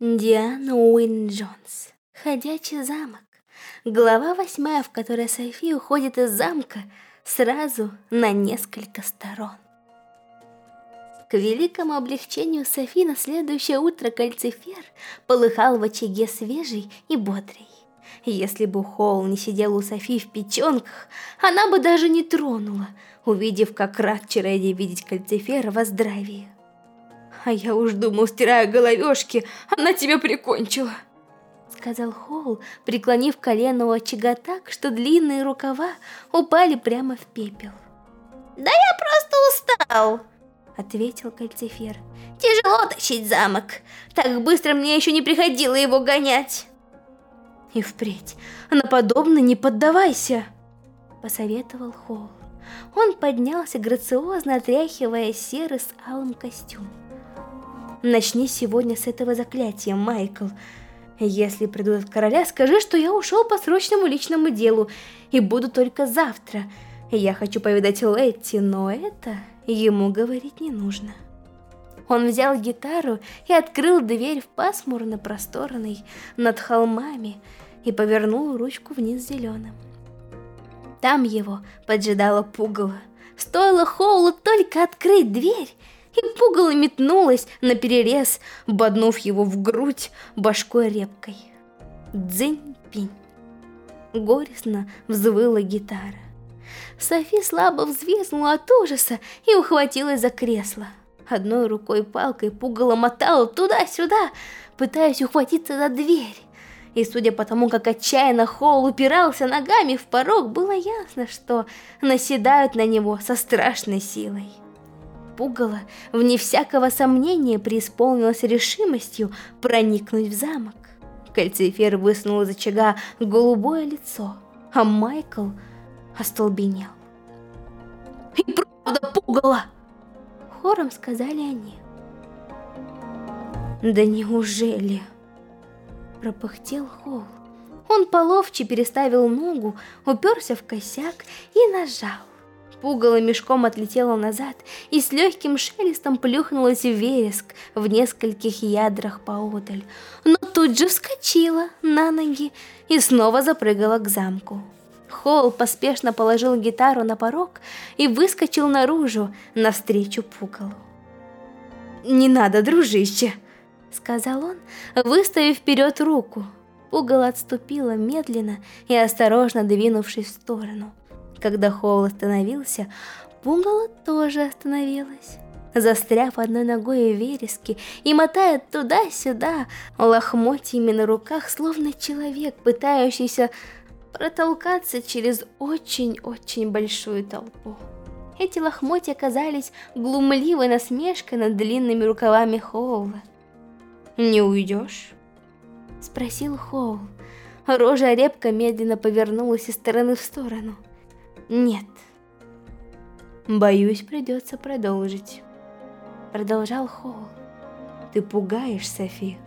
Диана Уин Джонс. Ходячий замок. Глава восьмая, в которой Софи уходит из замка сразу на несколько сторон. К великому облегчению Софи на следующее утро кальцифер полыхал в очаге свежий и бодрый. Если бы Холл не сидел у Софи в печенках, она бы даже не тронула, увидев, как рад Чареди видеть кальцифера во здравии. А я уж думал, стирая головешки, она тебя прикончила. Сказал Холл, преклонив колено у очага так, что длинные рукава упали прямо в пепел. Да я просто устал, ответил Кальцифер. Тяжело тащить замок. Так быстро мне еще не приходило его гонять. И впредь на подобное не поддавайся, посоветовал Холл. Он поднялся, грациозно отряхивая серый с алым костюм. Начни сегодня с этого заклятия, Майкл. Если придут от короля, скажи, что я ушел по срочному личному делу и буду только завтра. Я хочу повидать Летти, но это ему говорить не нужно. Он взял гитару и открыл дверь в пасмурно просторный над холмами и повернул ручку вниз зеленым. Там его поджидало пугало. Стоило Хоулу только открыть дверь, и пугало метнулась на перерез, боднув его в грудь башкой репкой. Дзынь-пинь. Горестно взвыла гитара. Софи слабо взвизгнула от ужаса и ухватилась за кресло. Одной рукой палкой пугало мотала туда-сюда, пытаясь ухватиться за дверь. И судя по тому, как отчаянно Холл упирался ногами в порог, было ясно, что наседают на него со страшной силой пугало, вне всякого сомнения преисполнилась решимостью проникнуть в замок. Кальцифер высунул из очага голубое лицо, а Майкл остолбенел. «И правда пугало!» Хором сказали они. «Да неужели?» Пропыхтел Холл. Он половче переставил ногу, уперся в косяк и нажал. Пугало мешком отлетело назад и с легким шелестом плюхнулось в вереск в нескольких ядрах поодаль, но тут же вскочила на ноги и снова запрыгала к замку. Холл поспешно положил гитару на порог и выскочил наружу навстречу пугалу. «Не надо, дружище!» — сказал он, выставив вперед руку. Пугало отступила медленно и осторожно двинувшись в сторону. Когда Хоул остановился, пугало тоже остановилась. Застряв одной ногой в вереске и мотая туда-сюда лохмотьями на руках, словно человек, пытающийся протолкаться через очень-очень большую толпу. Эти лохмотья казались глумливой насмешкой над длинными рукавами Хоула. «Не уйдешь?» — спросил Хоул. Рожа репка медленно повернулась из стороны в сторону. Нет. Боюсь, придется продолжить. Продолжал Холл. Ты пугаешь Софи.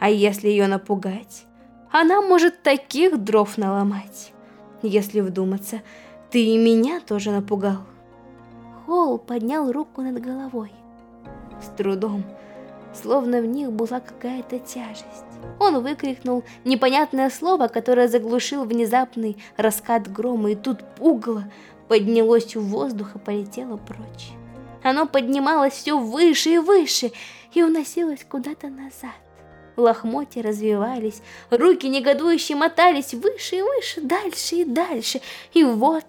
А если ее напугать, она может таких дров наломать. Если вдуматься, ты и меня тоже напугал. Холл поднял руку над головой. С трудом, словно в них была какая-то тяжесть. Он выкрикнул непонятное слово, которое заглушил внезапный раскат грома, и тут пугало поднялось в воздух и полетело прочь. Оно поднималось все выше и выше и уносилось куда-то назад. Лохмотья развивались, руки негодующе мотались выше и выше, дальше и дальше, и вот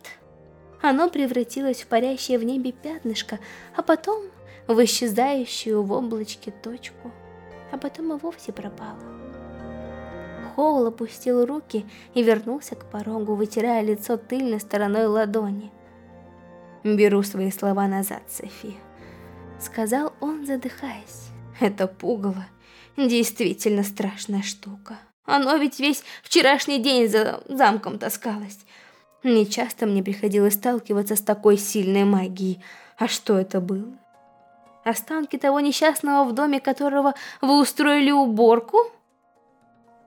оно превратилось в парящее в небе пятнышко, а потом в исчезающую в облачке точку, а потом и вовсе пропало. Хоул опустил руки и вернулся к порогу, вытирая лицо тыльной стороной ладони. «Беру свои слова назад, Софи», — сказал он, задыхаясь. «Это пугало действительно страшная штука. Оно ведь весь вчерашний день за замком таскалось. Не часто мне приходилось сталкиваться с такой сильной магией. А что это было? Останки того несчастного, в доме которого вы устроили уборку?»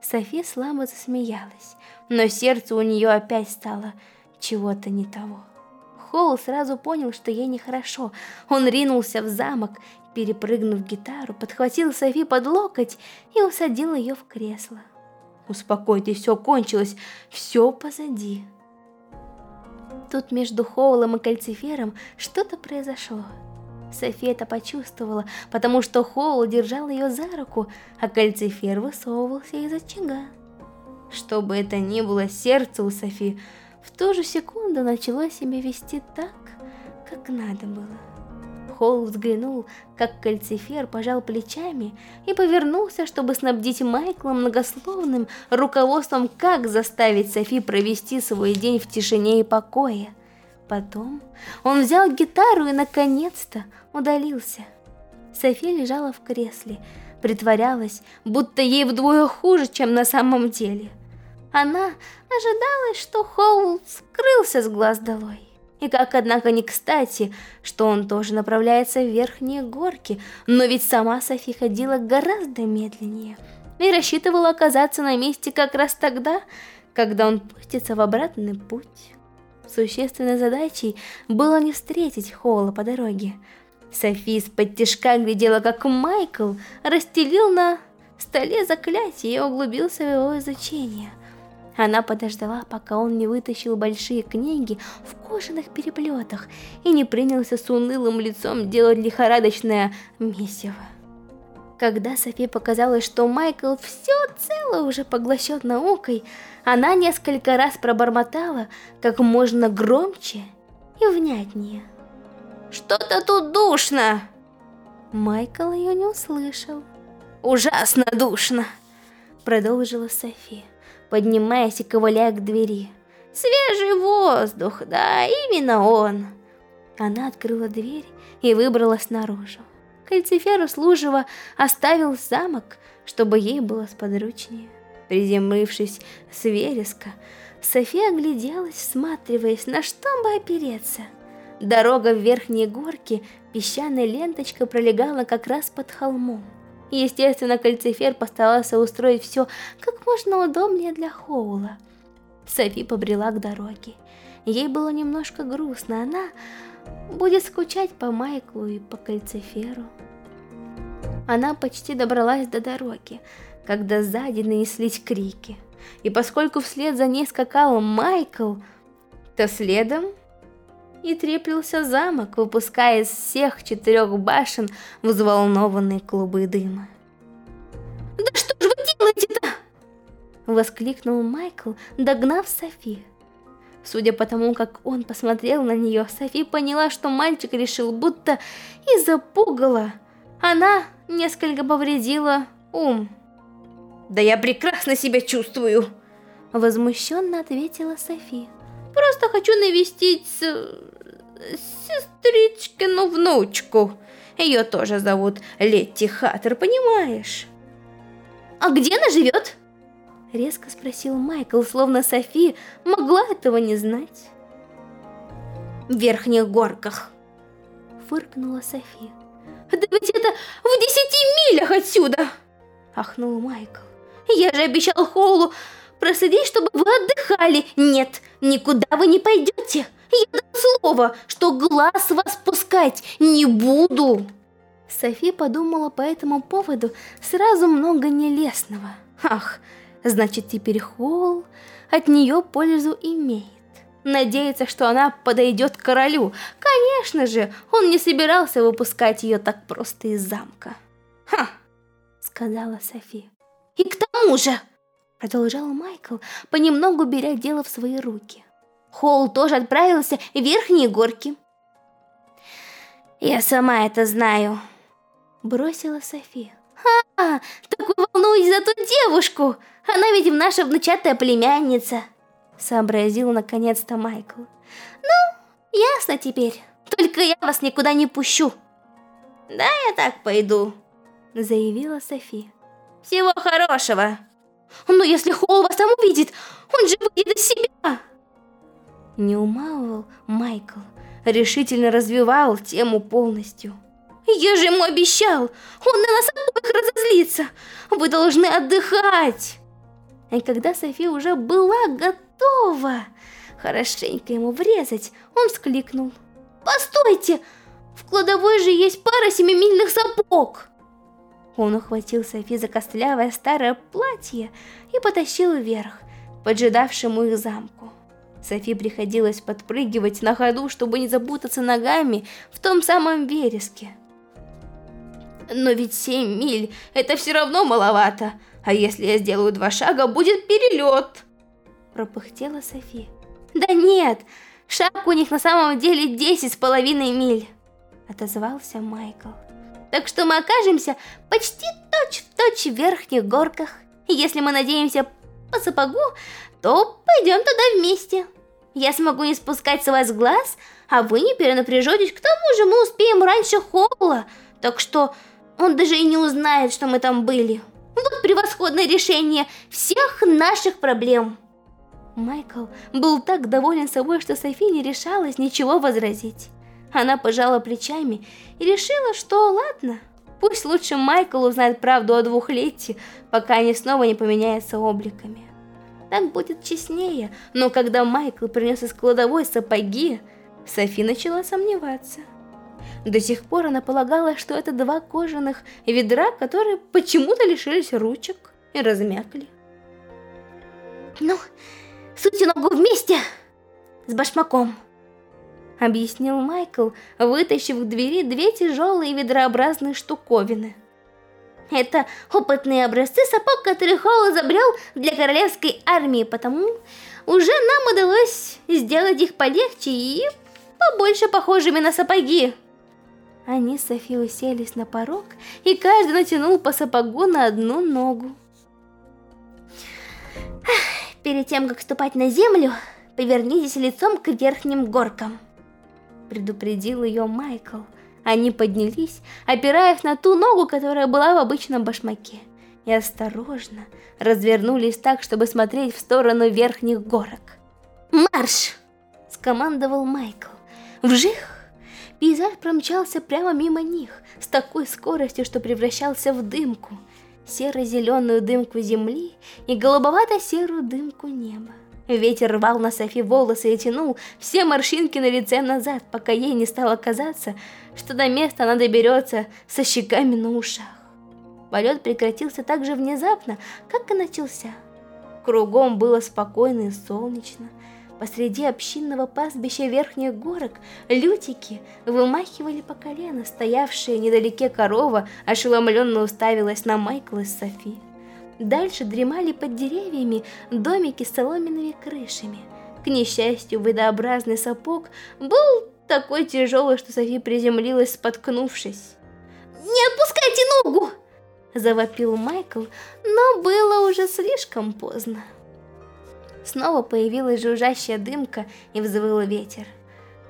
София слабо засмеялась, но сердце у нее опять стало чего-то не того. Холл сразу понял, что ей нехорошо. Он ринулся в замок, перепрыгнув гитару, подхватил Софи под локоть и усадил ее в кресло. «Успокойтесь, все кончилось, все позади». Тут между Хоулом и Кальцифером что-то произошло. Софи это почувствовала, потому что Хоул держал ее за руку, а Кальцифер высовывался из очага. Что бы это ни было, сердце у Софи в ту же секунду начало себя вести так, как надо было. Холл взглянул, как кальцифер пожал плечами и повернулся, чтобы снабдить Майкла многословным руководством, как заставить Софи провести свой день в тишине и покое. Потом он взял гитару и, наконец-то, удалился. Софи лежала в кресле, притворялась, будто ей вдвое хуже, чем на самом деле. Она ожидала, что Хоул скрылся с глаз долой. И как, однако, не кстати, что он тоже направляется в верхние горки, но ведь сама Софи ходила гораздо медленнее и рассчитывала оказаться на месте как раз тогда, когда он пустится в обратный путь. Существенной задачей было не встретить Холла по дороге. Софи из-под тяжка глядела, как Майкл расстелил на столе заклятие и углубился в его изучение. Она подождала, пока он не вытащил большие книги в кожаных переплетах и не принялся с унылым лицом делать лихорадочное месиво. Когда Софи показалось, что Майкл все цело уже поглощен наукой, она несколько раз пробормотала как можно громче и внятнее. «Что-то тут душно!» Майкл ее не услышал. «Ужасно душно!» Продолжила София поднимаясь и ковыляя к двери. «Свежий воздух, да, именно он!» Она открыла дверь и выбралась наружу. Кальцифер услуживо оставил замок, чтобы ей было сподручнее. Приземлившись с вереска, София огляделась, всматриваясь, на что бы опереться. Дорога в верхние горки песчаной ленточкой пролегала как раз под холмом. Естественно, Кальцифер постарался устроить все как можно удобнее для Хоула. Софи побрела к дороге. Ей было немножко грустно, она будет скучать по Майклу и по Кальциферу. Она почти добралась до дороги, когда сзади нанеслись крики. И поскольку вслед за ней скакал Майкл, то следом и треплился замок, выпуская из всех четырех башен взволнованные клубы дыма. «Да что ж вы делаете-то?» Воскликнул Майкл, догнав Софи. Судя по тому, как он посмотрел на нее, Софи поняла, что мальчик решил, будто из-за пугала она несколько повредила ум. «Да я прекрасно себя чувствую!» Возмущенно ответила София. Просто хочу навестить сестричкину внучку. Ее тоже зовут Летти Хаттер, понимаешь? А где она живет? Резко спросил Майкл, словно Софи могла этого не знать. В верхних горках. Фыркнула Софи. Да ведь это в десяти милях отсюда! Ахнул Майкл. Я же обещал Холлу проследить, чтобы вы отдыхали. Нет, никуда вы не пойдете. Я дам слово, что глаз вас пускать не буду. Софи подумала по этому поводу сразу много нелестного. Ах, значит теперь Холл от нее пользу имеет. Надеется, что она подойдет к королю. Конечно же, он не собирался выпускать ее так просто из замка. «Ха!» — сказала Софи. «И к тому же, Продолжал Майкл, понемногу беря дело в свои руки. Холл тоже отправился в верхние горки. «Я сама это знаю», — бросила София. «А, так вы волнуетесь за ту девушку! Она ведь наша внучатая племянница!» Сообразил наконец-то Майкл. «Ну, ясно теперь. Только я вас никуда не пущу». «Да, я так пойду», — заявила София. «Всего хорошего!» Но если Холл вас там увидит, он же выйдет из себя. Не умалывал Майкл, решительно развивал тему полностью. Я же ему обещал, он на нас обоих разозлится. Вы должны отдыхать. И когда София уже была готова, хорошенько ему врезать, он вскликнул. «Постойте! В кладовой же есть пара семимильных сапог!» Он ухватил Софи за костлявое старое платье и потащил вверх, поджидавшему их замку. Софи приходилось подпрыгивать на ходу, чтобы не запутаться ногами в том самом вереске. Но ведь семь миль – это все равно маловато, а если я сделаю два шага, будет перелет. Пропыхтела Софи. Да нет, шаг у них на самом деле десять с половиной миль. Отозвался Майкл. Так что мы окажемся почти точь-в-точь -точь в верхних горках. Если мы надеемся по сапогу, то пойдем туда вместе. Я смогу не спускать с вас глаз, а вы не перенапряжетесь. К тому же мы успеем раньше Холла, так что он даже и не узнает, что мы там были. Вот превосходное решение всех наших проблем. Майкл был так доволен собой, что Софи не решалась ничего возразить. Она пожала плечами и решила, что ладно, пусть лучше Майкл узнает правду о двухлетии, пока они снова не поменяются обликами. Так будет честнее, но когда Майкл принес из кладовой сапоги, Софи начала сомневаться. До сих пор она полагала, что это два кожаных ведра, которые почему-то лишились ручек и размякли. «Ну, суть ногу вместе с башмаком», — объяснил Майкл, вытащив к двери две тяжелые ведрообразные штуковины. Это опытные образцы сапог, которые Холл изобрел для королевской армии, потому уже нам удалось сделать их полегче и побольше похожими на сапоги. Они с Софи уселись на порог, и каждый натянул по сапогу на одну ногу. Перед тем, как ступать на землю, повернитесь лицом к верхним горкам предупредил ее Майкл. Они поднялись, опираясь на ту ногу, которая была в обычном башмаке, и осторожно развернулись так, чтобы смотреть в сторону верхних горок. «Марш!» – скомандовал Майкл. «Вжих!» Пейзаж промчался прямо мимо них, с такой скоростью, что превращался в дымку. Серо-зеленую дымку земли и голубовато-серую дымку неба. Ветер рвал на Софи волосы и тянул все морщинки на лице назад, пока ей не стало казаться, что до места она доберется со щеками на ушах. Полет прекратился так же внезапно, как и начался. Кругом было спокойно и солнечно. Посреди общинного пастбища верхних горок лютики вымахивали по колено, стоявшие недалеке корова ошеломленно уставилась на Майкла с Софи. Дальше дремали под деревьями домики с соломенными крышами. К несчастью, видообразный сапог был такой тяжелый, что Софи приземлилась, споткнувшись. «Не отпускайте ногу!» – завопил Майкл, но было уже слишком поздно. Снова появилась жужжащая дымка и взвыл ветер.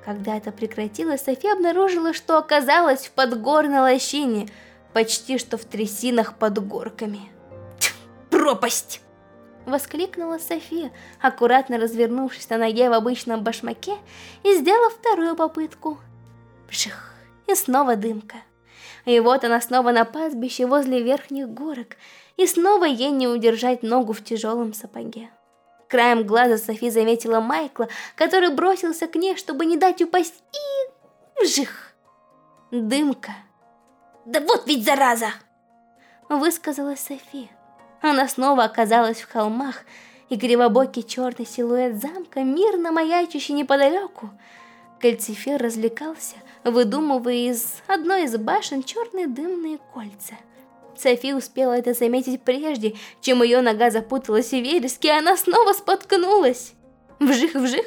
Когда это прекратилось, Софи обнаружила, что оказалась в подгорной лощине, почти что в трясинах под горками пропасть!» Воскликнула София, аккуратно развернувшись на ноге в обычном башмаке и сделав вторую попытку. Пших, и снова дымка. И вот она снова на пастбище возле верхних горок, и снова ей не удержать ногу в тяжелом сапоге. Краем глаза Софи заметила Майкла, который бросился к ней, чтобы не дать упасть, и... вжих! Дымка. «Да вот ведь зараза!» Высказалась София. Она снова оказалась в холмах, и кривобокий черный силуэт замка, мирно маячащий неподалеку. Кальцифер развлекался, выдумывая из одной из башен черные дымные кольца. Софи успела это заметить прежде, чем ее нога запуталась в вереске, и она снова споткнулась. Вжих-вжих.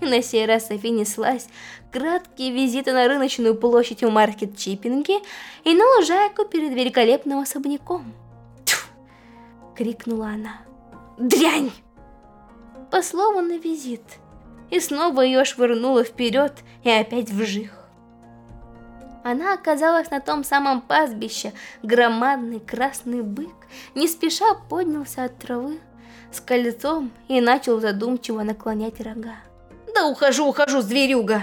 На сей раз Софи неслась краткие визиты на рыночную площадь у маркет-чиппинги и на лужайку перед великолепным особняком крикнула она. «Дрянь!» По слову на визит. И снова ее швырнуло вперед и опять вжих. Она оказалась на том самом пастбище. Громадный красный бык не спеша поднялся от травы с кольцом и начал задумчиво наклонять рога. «Да ухожу, ухожу, зверюга!»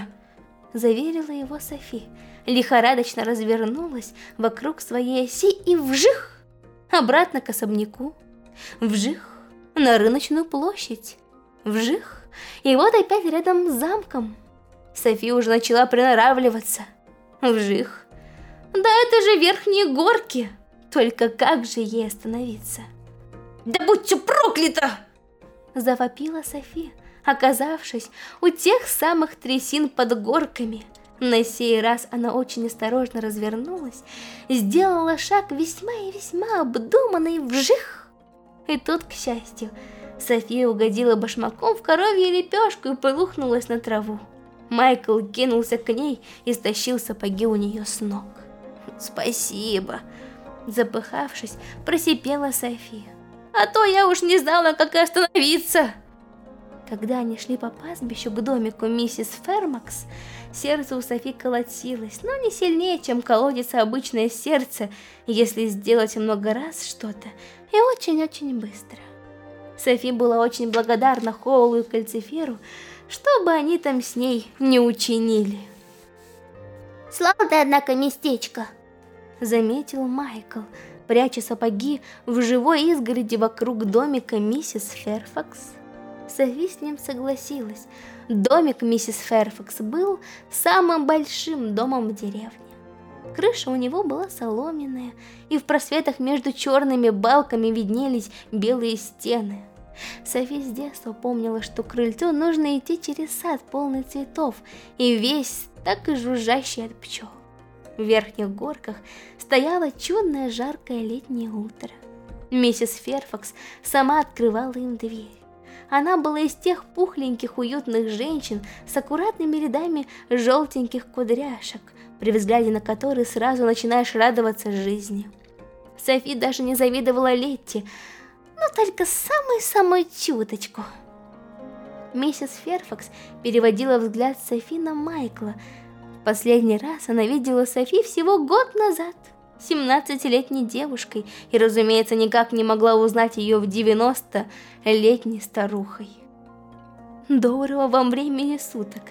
Заверила его Софи. Лихорадочно развернулась вокруг своей оси и вжих! Обратно к особняку. Вжих на рыночную площадь. Вжих и вот опять рядом с замком. София уже начала приноравливаться. Вжих. Да это же верхние горки. Только как же ей остановиться? Да будь все проклято! Завопила София, оказавшись у тех самых трясин под горками. На сей раз она очень осторожно развернулась, сделала шаг весьма и весьма обдуманный вжих. И тут, к счастью, София угодила башмаком в коровью лепешку и полухнулась на траву. Майкл кинулся к ней и стащил сапоги у нее с ног. «Спасибо!» Запыхавшись, просипела София. «А то я уж не знала, как остановиться!» Когда они шли по пастбищу к домику миссис Фермакс, сердце у Софи колотилось, но не сильнее, чем колодится обычное сердце, если сделать много раз что-то, и очень-очень быстро. Софи была очень благодарна Хоулу и Кальциферу, что бы они там с ней не учинили. «Славное, однако, местечко!» Заметил Майкл, пряча сапоги в живой изгороди вокруг домика миссис Ферфакс. Софи с ним согласилась. Домик миссис Ферфакс был самым большим домом в деревне. Крыша у него была соломенная, и в просветах между черными балками виднелись белые стены. Софи с детства помнила, что к крыльцу нужно идти через сад, полный цветов, и весь так и жужжащий от пчел. В верхних горках стояло чудное жаркое летнее утро. Миссис Ферфакс сама открывала им дверь. Она была из тех пухленьких уютных женщин с аккуратными рядами желтеньких кудряшек, при взгляде на которые сразу начинаешь радоваться жизни. Софи даже не завидовала Летти, но только самую-самую чуточку. Миссис Ферфакс переводила взгляд Софи на Майкла. Последний раз она видела Софи всего год назад, 17-летней девушкой, и, разумеется, никак не могла узнать ее в 90-летней старухой. «Доброго вам времени суток!»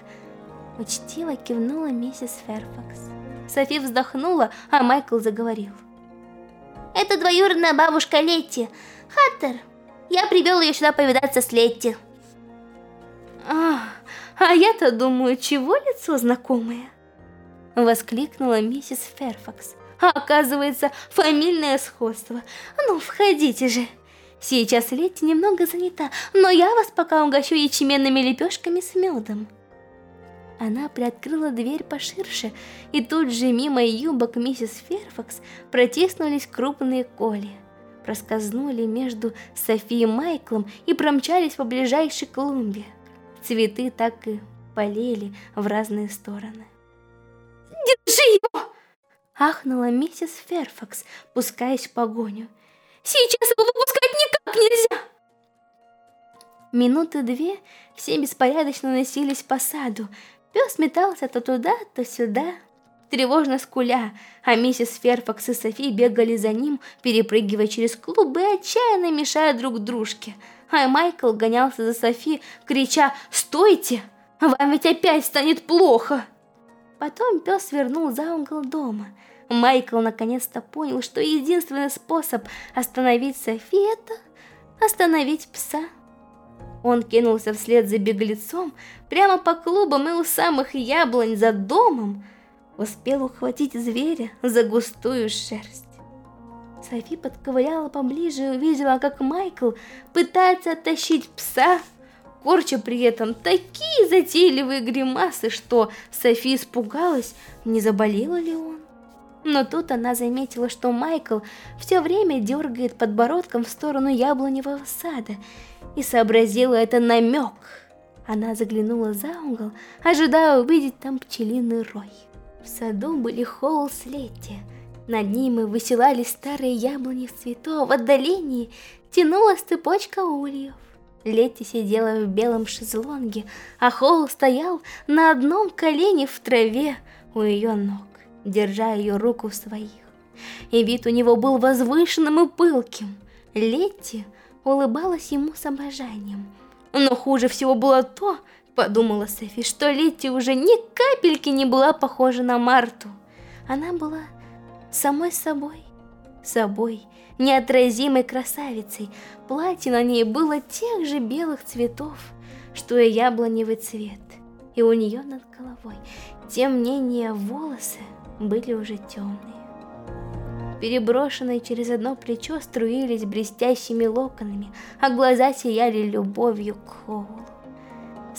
Учтиво кивнула миссис Ферфакс. Софи вздохнула, а Майкл заговорил. «Это двоюродная бабушка Летти, Хаттер. Я привел ее сюда повидаться с Летти». «А, а я-то думаю, чего лицо знакомое?» Воскликнула миссис Ферфакс. А оказывается, фамильное сходство. Ну, входите же. Сейчас Летти немного занята, но я вас пока угощу ячменными лепешками с медом. Она приоткрыла дверь поширше, и тут же мимо юбок миссис Ферфакс протиснулись крупные коли. Проскользнули между Софией и Майклом и промчались по ближайшей клумбе. Цветы так и полели в разные стороны. «Держи его!» Ахнула миссис Ферфакс, пускаясь в погоню. «Сейчас его выпускать никак нельзя!» Минуты две все беспорядочно носились по саду. Пес метался то туда, то сюда, тревожно скуля, а миссис Ферфакс и Софи бегали за ним, перепрыгивая через клубы, отчаянно мешая друг дружке. А Майкл гонялся за Софи, крича «Стойте! Вам ведь опять станет плохо!» Потом пес свернул за угол дома. Майкл наконец-то понял, что единственный способ остановить Софи – это остановить пса. Он кинулся вслед за беглецом прямо по клубам и у самых яблонь за домом успел ухватить зверя за густую шерсть. Софи подковыряла поближе и увидела, как Майкл пытается оттащить пса корча при этом такие затейливые гримасы, что Софи испугалась, не заболел ли он. Но тут она заметила, что Майкл все время дергает подбородком в сторону яблоневого сада, и сообразила это намек. Она заглянула за угол, ожидая увидеть там пчелиный рой. В саду были холл с Летти. Над ними высилались старые яблони в цвету, а в отдалении тянулась цепочка ульев. Летти сидела в белом шезлонге, а Холл стоял на одном колене в траве у ее ног, держа ее руку в своих. И вид у него был возвышенным и пылким. Летти улыбалась ему с обожанием. Но хуже всего было то, подумала Софи, что Летти уже ни капельки не была похожа на Марту. Она была самой собой, собой, неотразимой красавицей. Платье на ней было тех же белых цветов, что и яблоневый цвет, и у нее над головой. Тем не менее, волосы были уже темные. Переброшенные через одно плечо струились блестящими локонами, а глаза сияли любовью к Хоулу.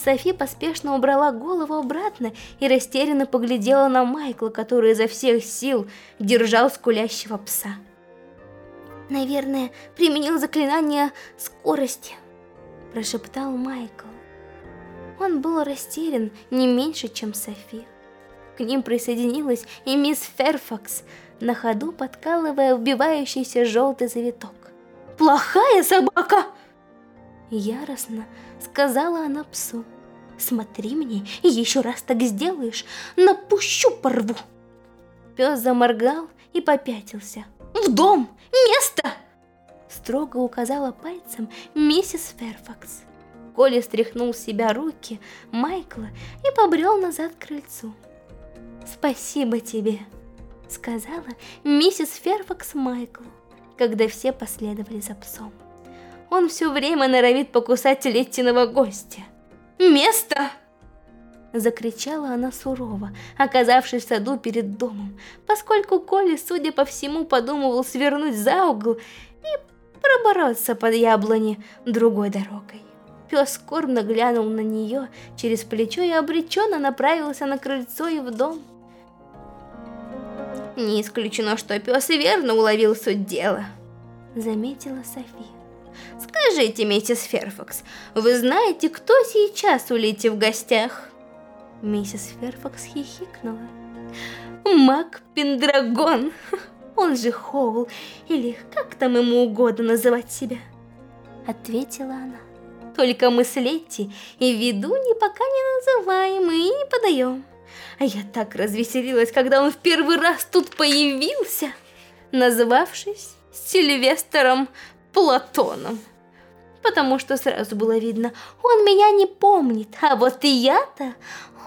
Софи поспешно убрала голову обратно и растерянно поглядела на Майкла, который изо всех сил держал скулящего пса. «Наверное, применил заклинание скорости», – прошептал Майкл. Он был растерян не меньше, чем Софи. К ним присоединилась и мисс Ферфакс, на ходу подкалывая убивающийся желтый завиток. «Плохая собака!» Яростно сказала она псу. «Смотри мне, и еще раз так сделаешь, напущу порву!» Пес заморгал и попятился. «В дом! Место!» Строго указала пальцем миссис Ферфакс. Коля стряхнул с себя руки Майкла и побрел назад к крыльцу. «Спасибо тебе!» сказала миссис Ферфакс Майклу, когда все последовали за псом. Он все время норовит покусать Леттиного гостя. «Место!» Закричала она сурово, оказавшись в саду перед домом, поскольку Коли, судя по всему, подумывал свернуть за угол и пробороться под яблони другой дорогой. Пес скорбно глянул на нее через плечо и обреченно направился на крыльцо и в дом. Не исключено, что пес верно уловил суть дела, заметила София. Скажите, миссис Ферфакс, вы знаете, кто сейчас у Лити в гостях? Миссис Ферфакс хихикнула. Мак Пендрагон, он же Хоул, или как там ему угодно называть себя, ответила она. Только мы с Летти и виду ни пока не называем и не подаем. А я так развеселилась, когда он в первый раз тут появился, назвавшись Сильвестром Платоном. Потому что сразу было видно, он меня не помнит, а вот и я-то...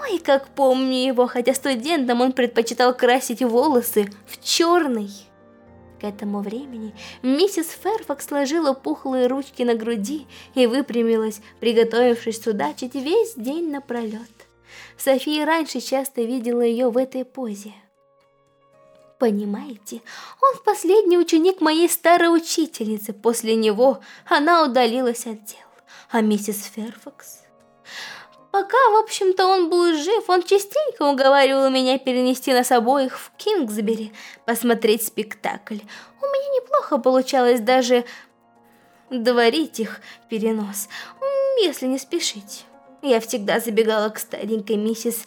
Ой, как помню его, хотя студентом он предпочитал красить волосы в черный. К этому времени миссис Ферфакс сложила пухлые ручки на груди и выпрямилась, приготовившись судачить весь день напролет. София раньше часто видела ее в этой позе. Понимаете, он последний ученик моей старой учительницы. После него она удалилась от дел. А миссис Ферфакс... Пока, в общем-то, он был жив, он частенько уговаривал меня перенести нас обоих в Кингсбери, посмотреть спектакль. У меня неплохо получалось даже дворить их перенос, если не спешить. Я всегда забегала к старенькой миссис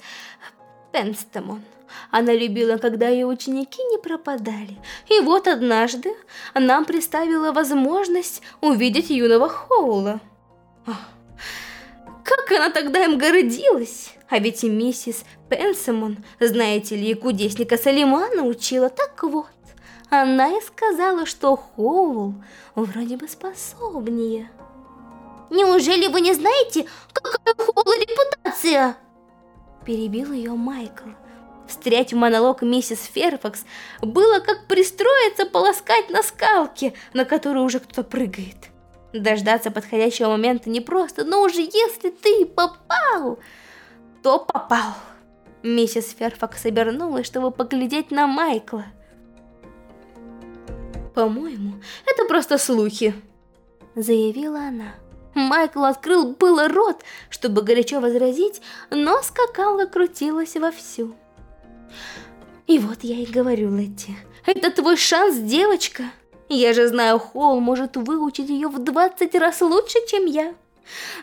Пенстамон. Она любила, когда ее ученики не пропадали. И вот однажды нам представила возможность увидеть юного Хоула. Как она тогда им гордилась! А ведь и миссис Пенсамон, знаете ли, кудесника Салимана учила. Так вот, она и сказала, что Хоул вроде бы способнее. Неужели вы не знаете, какая у Холла репутация? Перебил ее Майкл. Встрять в монолог миссис Ферфакс было как пристроиться полоскать на скалке, на которой уже кто-то прыгает. Дождаться подходящего момента непросто, но уже если ты попал, то попал. Миссис Ферфакс обернулась, чтобы поглядеть на Майкла. «По-моему, это просто слухи», — заявила она. Майкл открыл было рот, чтобы горячо возразить, но скакала крутилась вовсю. И вот я и говорю, Летти, это твой шанс, девочка. Я же знаю, Холл может выучить ее в 20 раз лучше, чем я.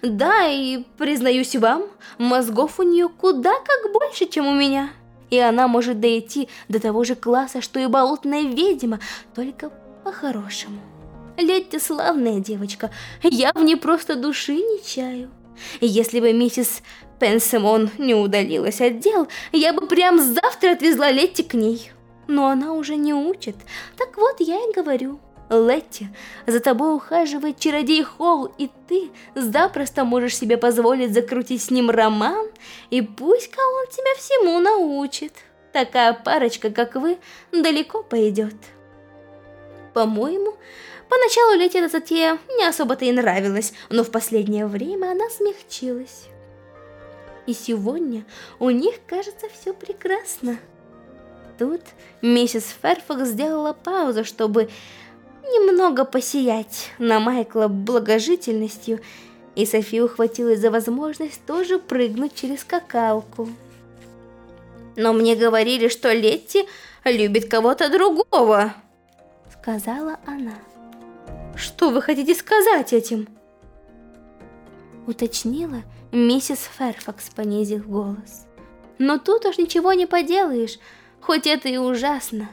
Да, и признаюсь вам, мозгов у нее куда как больше, чем у меня. И она может дойти до того же класса, что и болотная ведьма, только по-хорошему. Летти славная девочка, я в ней просто души не чаю. Если бы миссис Пенсимон не удалилась от дел, я бы прям завтра отвезла Летти к ней. Но она уже не учит, так вот я и говорю. Летти, за тобой ухаживает чародей Холл, и ты запросто можешь себе позволить закрутить с ним роман, и пусть-ка он тебя всему научит. Такая парочка, как вы, далеко пойдет. По-моему, Поначалу Лете эта затея не особо-то и нравилась, но в последнее время она смягчилась. И сегодня у них, кажется, все прекрасно. Тут миссис Ферфакс сделала паузу, чтобы немного посиять на Майкла благожительностью, и София ухватилась за возможность тоже прыгнуть через скакалку. «Но мне говорили, что Летти любит кого-то другого», — сказала она. «Что вы хотите сказать этим?» Уточнила миссис Ферфакс, понизив голос. «Но тут уж ничего не поделаешь, хоть это и ужасно».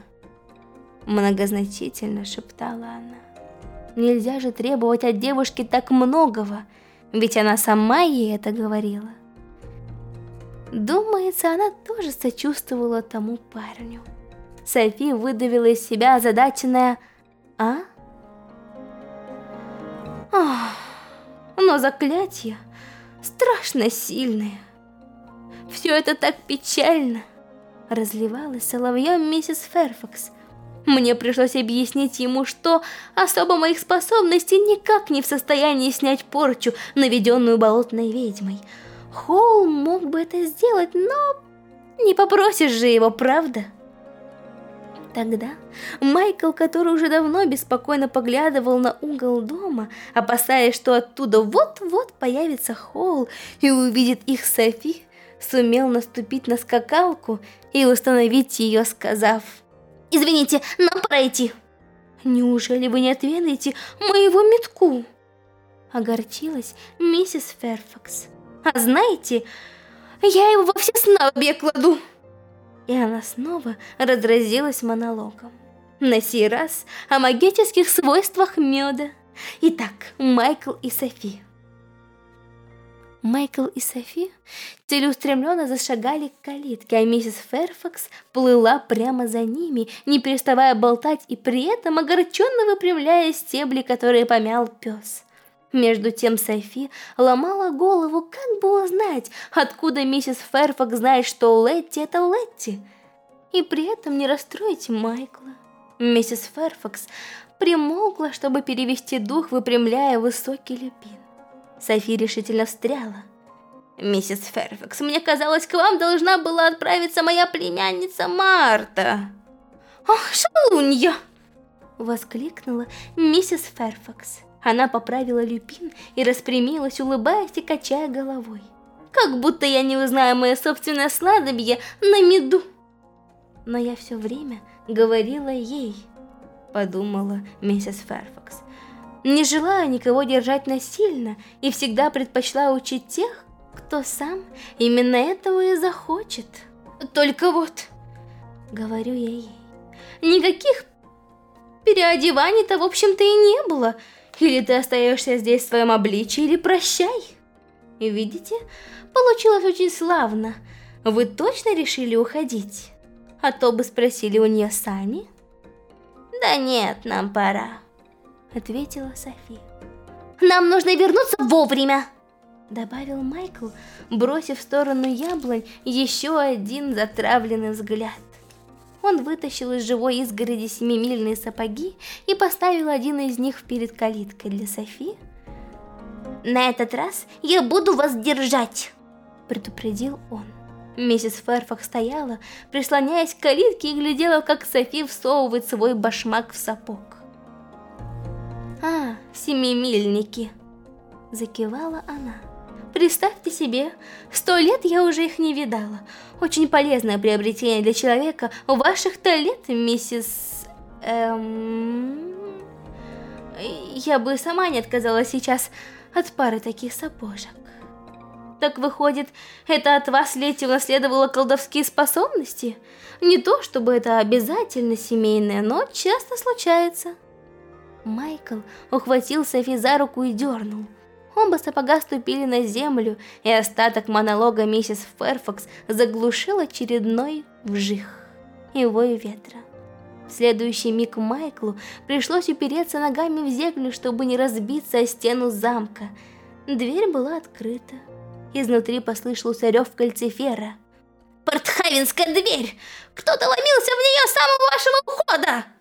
Многозначительно шептала она. Нельзя же требовать от девушки так многого, ведь она сама ей это говорила. Думается, она тоже сочувствовала тому парню. Софи выдавила из себя озадаченная «А?». Ах, но заклятие страшно сильное. Все это так печально. Разливалась соловьем миссис Ферфакс. Мне пришлось объяснить ему, что особо моих способностей никак не в состоянии снять порчу, наведенную болотной ведьмой. Холл мог бы это сделать, но не попросишь же его, правда? Тогда Майкл, который уже давно беспокойно поглядывал на угол дома, опасаясь, что оттуда вот-вот появится Холл и увидит их Софи, сумел наступить на скакалку и установить ее, сказав «Извините, нам пора идти». «Неужели вы не отведаете моего метку?» Огорчилась миссис Ферфакс. «А знаете, я его во все снадобья кладу!» И она снова разразилась монологом. На сей раз о магических свойствах меда. Итак, Майкл и Софи. Майкл и Софи целеустремленно зашагали к калитке, а миссис Ферфакс плыла прямо за ними, не переставая болтать и при этом огорченно выпрямляя стебли, которые помял пес. Между тем Софи ломала голову, как бы узнать, откуда миссис Ферфакс знает, что Летти это Летти, и при этом не расстроить Майкла. Миссис Ферфакс примолкла, чтобы перевести дух, выпрямляя высокий люпин. Софи решительно встряла. «Миссис Ферфакс, мне казалось, к вам должна была отправиться моя племянница Марта!» «Ах, шалунья!» Воскликнула миссис Ферфакс. Она поправила люпин и распрямилась, улыбаясь и качая головой. «Как будто я не узнаю мое собственное сладобье на меду!» Но я все время говорила ей, подумала миссис Ферфакс. Не желаю никого держать насильно и всегда предпочла учить тех, кто сам именно этого и захочет. Только вот, говорю я ей, никаких переодеваний-то в общем-то и не было, или ты остаешься здесь в своем обличии, или прощай. И видите, получилось очень славно. Вы точно решили уходить? А то бы спросили у нее сами. Да нет, нам пора, ответила Софи. Нам нужно вернуться вовремя, добавил Майкл, бросив в сторону яблонь еще один затравленный взгляд. Он вытащил из живой изгороди семимильные сапоги и поставил один из них перед калиткой для Софи. «На этот раз я буду вас держать!» – предупредил он. Миссис Ферфак стояла, прислоняясь к калитке и глядела, как Софи всовывает свой башмак в сапог. «А, семимильники!» – закивала она. Представьте себе, сто лет я уже их не видала. Очень полезное приобретение для человека ваших-то лет, миссис... Эм... Я бы сама не отказалась сейчас от пары таких сапожек. Так выходит, это от вас Лети унаследовала колдовские способности? Не то, чтобы это обязательно семейное, но часто случается. Майкл ухватил Софи за руку и дернул. Оба сапога ступили на землю, и остаток монолога миссис Ферфакс заглушил очередной вжих и ветра. В следующий миг Майклу пришлось упереться ногами в землю, чтобы не разбиться о стену замка. Дверь была открыта. Изнутри послышался рев кальцифера. «Портхавинская дверь! Кто-то ломился в нее с самого вашего ухода!»